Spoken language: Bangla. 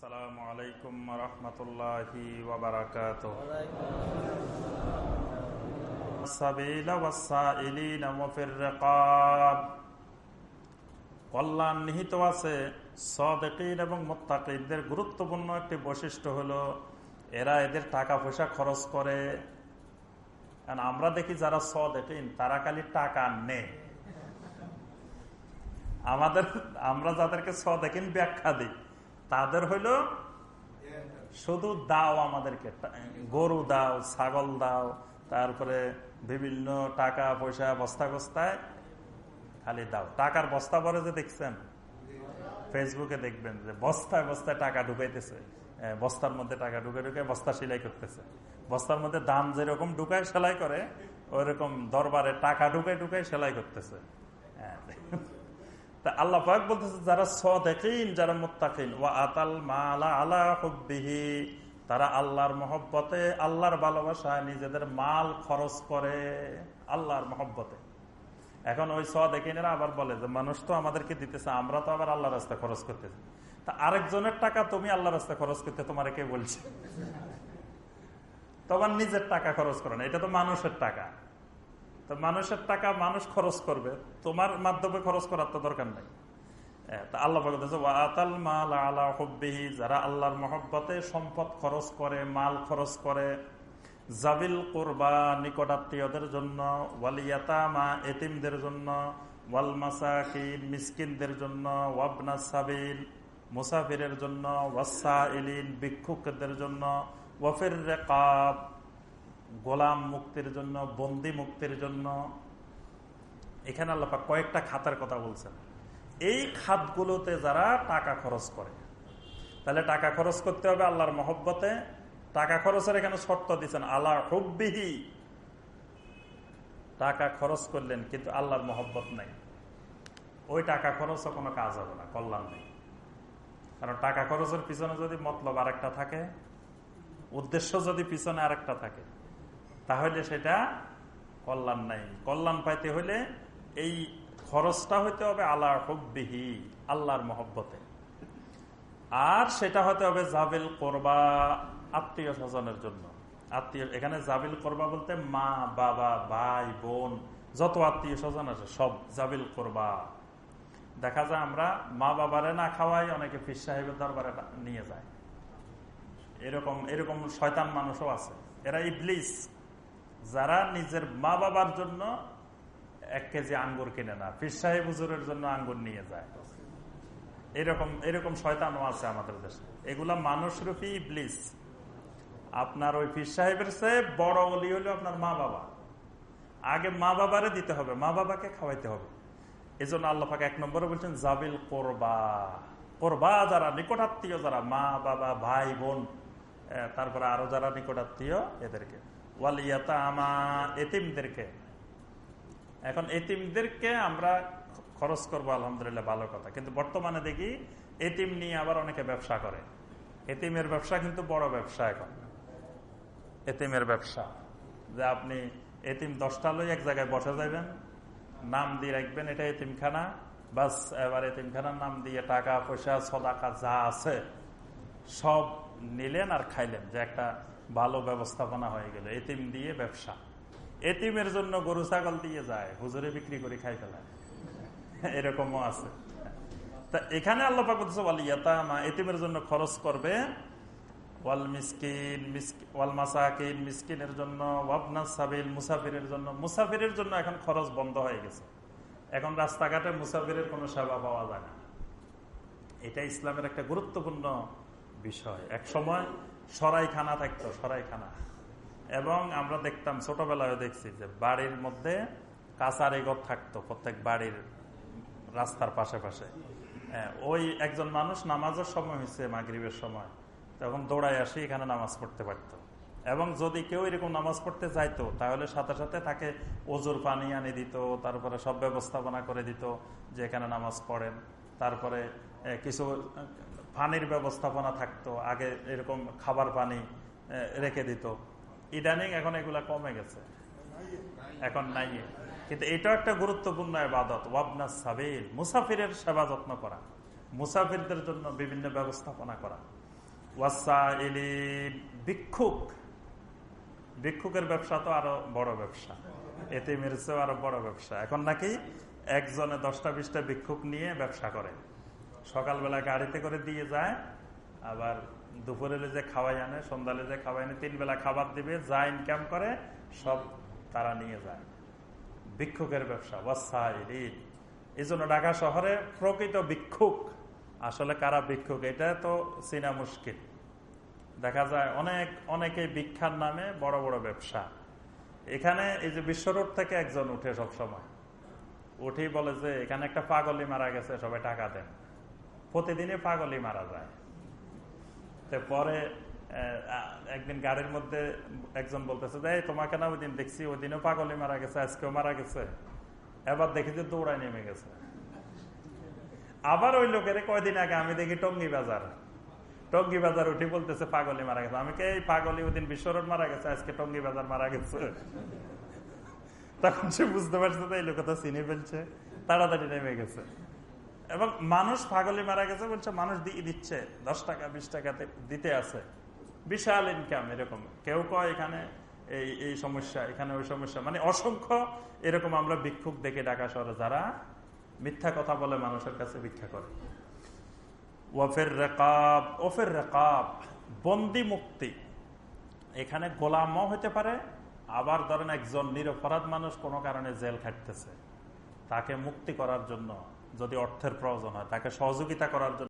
السلام عليكم ورحمة الله وبركاته السبيل والسائلين وفي الرقاب কল্যাণ নিহিত আছে সদেকিন এবং মোত্তাকিনদের গুরুত্বপূর্ণ একটি বৈশিষ্ট্য হলো এরা এদের টাকা পয়সা খরচ করে আমরা দেখি যারা সদেকিন তারা খালি টাকা নেই আমাদের আমরা যাদেরকে সদেকিন ব্যাখ্যা দিই তাদের হইল শুধু দাও আমাদেরকে গরু দাও, ছাগল দাও, তারপরে বিভিন্ন টাকা, পয়সা, বস্তা বস্তায় খালি দাও। টাকার বস্তা পরে যে দেখছেন, ফেসবুকে দেখবেন যে বস্তায় বস্তায় টাকা ঢুকাইতেছে। বস্তার মধ্যে টাকা ঢুকে ঢুকে বস্তা সেলাই করতেছে। বস্তার মধ্যে দাম যেরকম ঢুকায় সেলাই করে, ওইরকম দরবারে টাকা ঢুকায় ঢুকায় সেলাই করতেছে। হ্যাঁ। তা আল্লাহ পাক বলতেছে, যারা সদেকিন, যারা মুত্তাকিন ও আতাল মালা আলা হব্বিহি, তারা আল্লাহর মহব্বতে, আল্লাহর ভালোবাসায় নিজেদের মাল খরচ করে আল্লাহর মহব্বতে। এখন ওই সদেকিনেরা আবার বলে যে, মানুষ তো আমাদেরকে দিতেছে, আমরা তো আবার আল্লাহ রাস্তা খরচ করতেছি। তা আরেকজনের টাকা তুমি আল্লাহ রাস্তা খরচ করতে, তোমার কে বলছে? তোমার নিজের টাকা খরচ করো না, এটা তো মানুষের টাকা। তো মানুষের টাকা মানুষ খরচ করবে, তোমার মাধ্যমে খরচ করার তো দরকার নাই। আল্লাহ আতাল আলা হব্বিহি যারা আল্লাহর মহব্বতে সম্পদ খরচ করে, মাল খরচ করে, জাবিল কোরবা নিকটাত্মীয়দের জন্য ওয়ালিয়াতামা এতিমদের জন্য, ওয়াল মাসাকিন মিসকিনদের জন্য, ওয়াবনা সাবিল মুসাফিরের জন্য ওয়াসা ইলিন ভিক্ষুকদের জন্য ওয়াফির রেকাব গোলাম মুক্তির জন্য, বন্দি মুক্তির জন্য, এখানে আল্লাপা কয়েকটা খাতার কথা বলছেন। এই খাতগুলোতে যারা টাকা খরচ করে, তাহলে টাকা খরচ করতে হবে আল্লাহর মহব্বতে। টাকা খরচের এখানে শর্ত দিচ্ছেন আল্লাহ হব্বিহি। টাকা খরচ করলেন, কিন্তু আল্লাহর মহব্বত নাই। ওই টাকা খরচও কোনো কাজ হবে না, কল্যাণ নেই। কারণ টাকা খরচের পিছনে যদি মতলব আরেকটা থাকে, উদ্দেশ্য যদি পিছনে আরেকটা থাকে তাহলে সেটা কল্যাণ নাই। কল্যাণ পাইতে হলে এই খরচটা হইতে হবে আল্লাহ হব্বিহি, আল্লাহর মহব্বতে। আর সেটা হতে হবে জাবিল করবা, আত্মীয় স্বজনের জন্য। আত্মীয়, এখানে জাবিল করবা বলতে মা, বাবা, ভাই, বোন, যত আত্মীয় স্বজন আছে, সব জাবিল করবা। দেখা যায় আমরা মা বাবারে না খাওয়াই, অনেকে ফির সাহেবের দরবারে নিয়ে যায়। এরকম এরকম শয়তান মানুষও আছে। এরা ইবলিস। যারা নিজের মা বাবার জন্য এক কেজি আঙ্গুর কিনে না, ফির সাহেব হুজুরের জন্য আঙ্গুর নিয়ে যায়। এরকম এরকম শয়তানও আছে আমাদের দেশে। এগুলা মানুষ রূপী ইবলিস। আপনার ওই ফির সাহেবের চেয়ে বড় অলি হলো আপনার মা বাবা। আগে মা বাবারে দিতে হবে, মা বাবাকে খাওয়াইতে হবে। এই জন্য আল্লাহাকে এক নম্বরে বলছেন, জাবিল কোরবা। কোরবা যারা, নিকটাত্মীয় যারা, মা বাবা, ভাই, বোন তারপরে আরও যারা নিকটাত্মীয়, এদেরকে। ওয়ালিয়াতা আমা এতিমদেরকে। এখন এতিমদেরকে আমরা খরচ করব, আলহামদুলিল্লাহ, ভালো কথা। কিন্তু বর্তমানে দেখি, এতিম নিয়ে আবার অনেকে ব্যবসা করে। এতিমের ব্যবসা কিন্তু বড় ব্যবসা এখন। এতিমের ব্যবসা। যে আপনি এতিম দশটা লই এক জায়গায় বসে যাবেন নাম দিয়ে রাখবেন, এটা এতিমখানা। বাস, এবার এতিমখানার নাম দিয়ে টাকা পয়সা সদাকা যা আছে সব নিলেন আর খাইলেন, যে একটা ভালো ব্যবস্থাপনা হয়ে গেল। এতিম দিয়ে ব্যবসা। এতিমের জন্য গরু, ছাগল দিয়ে যায়, হুজুরে বিক্রি করে খাই ফেলায়। এরকমও আছে। তা এখানে আল্লাহ বলছে ওয়ালিয়াতামা এতিমের জন্য খরচ করবে। ওয়াল ওয়াল মাসাকিন জন্য মুসাফিরের জন্য। মুসাফিরের জন্য এখন খরচ বন্ধ হয়ে গেছে। এখন রাস্তাঘাটে মুসাফিরের কোনো সেবা পাওয়া যায় না। এটা ইসলামের একটা গুরুত্বপূর্ণ বিষয়। এক সময় সরাইখানা থাকতো, সরাইখানা। এবং আমরা দেখতাম ছোটবেলায় দেখছি যে বাড়ির মধ্যে কাঁচার এগর থাকতো প্রত্যেক বাড়ির রাস্তার পাশে পাশে ওই একজন মানুষ নামাজের সময় হয়েছে মাগরীবের সময়। তখন দৌড়ায় আসি, এখানে নামাজ পড়তে পারতো। এবং যদি কেউ এরকম নামাজ পড়তে যাইতো, তাহলে সাথে সাথে তাকে ওজুর পানি আনি দিত, তারপরে সব ব্যবস্থাপনা করে দিত যে এখানে নামাজ পড়েন। তারপরে কিছু পানির ব্যবস্থাপনা থাকতো, আগে এরকম খাবার পানি রেখে দিত। ইদানিং এখন এগুলা কমে গেছে। এখন নাই। কিন্তু এটাও একটা গুরুত্বপূর্ণ আবাদত ওয়াবনা সাবিল, মুসাফিরের সেবা যত্ন করা, মুসাফিরদের জন্য বিভিন্ন ব্যবস্থাপনা করা। ওয়াসাইলিন, ভিক্ষুক। ভিক্ষুকের ব্যবসা তো আরও বড় ব্যবসা। এতে মেরেছেও আরও বড় ব্যবসা। এখন নাকি একজনে দশটা বিশটা ভিক্ষুক নিয়ে ব্যবসা করে। সকালবেলা গাড়িতে করে দিয়ে যায়, আবার দুপুরে যে খাওয়াই আনে, সন্ধ্যালে যে খাওয়াই আনে তিন বেলা খাবার দিবে, যা ইনকাম করে, সব তারা নিয়ে যায়। ভিক্ষুকের ব্যবসা ওয়াসাইলিন এই জন্য ঢাকা শহরে প্রকৃত ভিক্ষুক, আসলে কারা ভিক্ষুক? এটা তো চিনা মুশকিল। দেখা যায় অনেক অনেকে ভিক্ষার নামে বড় বড় ব্যবসা। এখানে এই যে বিশ্ব রোড থেকে একজন উঠে সব সময় উঠেই বলে যে, এখানে একটা পাগলি মারা গেছে, সবাই টাকা দেন। প্রতিদিনই পাগলই মারা যায়। পরে একদিন গাড়ির মধ্যে একজন বলতেছে যে "এই, তোমাকে না ওই দিন দেখছি ওই দিনও পাগলই মারা গেছে আজকেও মারা গেছে। এবার দেখি যে দৌড়ায় নেমে গেছে। আবার ওই লোকের কয়দিন আগে আমি দেখি টঙ্গি বাজার। টঙ্গি বাজার উঠে বলতেছে পাগলি মারা গেছে। আমি এই পাগলি ওই দিন বিশ্বরোড মারা গেছে আজকে টঙ্গি বাজার মারা গেছে। তখন সে বুঝতে পারছে তো এই লোক তো চিনে ফেলছে তাড়াতাড়ি নেমে গেছে। এবং মানুষ পাগলি মারা গেছে বলছে, মানুষ দিয়ে দিচ্ছে, দশ টাকা, বিশ টাকা দিতে আছে। বিশাল ইনকাম এরকম। কেউ কয় এখানে এই এই সমস্যা, এখানে ওই সমস্যা। মানে অসংখ্য এরকম আমরা ভিক্ষুক দেখে ঢাকা শহরে যারা মিথ্যা কথা বলে মানুষের কাছে ভিক্ষা করে। ওফের রেকাব ওফের রেকাব, বন্দি মুক্তি। এখানে গোলামও হতে পারে, আবার ধরেন একজন নিরপরাধ মানুষ কোনো কারণে জেল খাটতেছে। তাকে মুক্তি করার জন্য যদি অর্থের প্রয়োজন হয় তাকে সহযোগিতা করার জন্য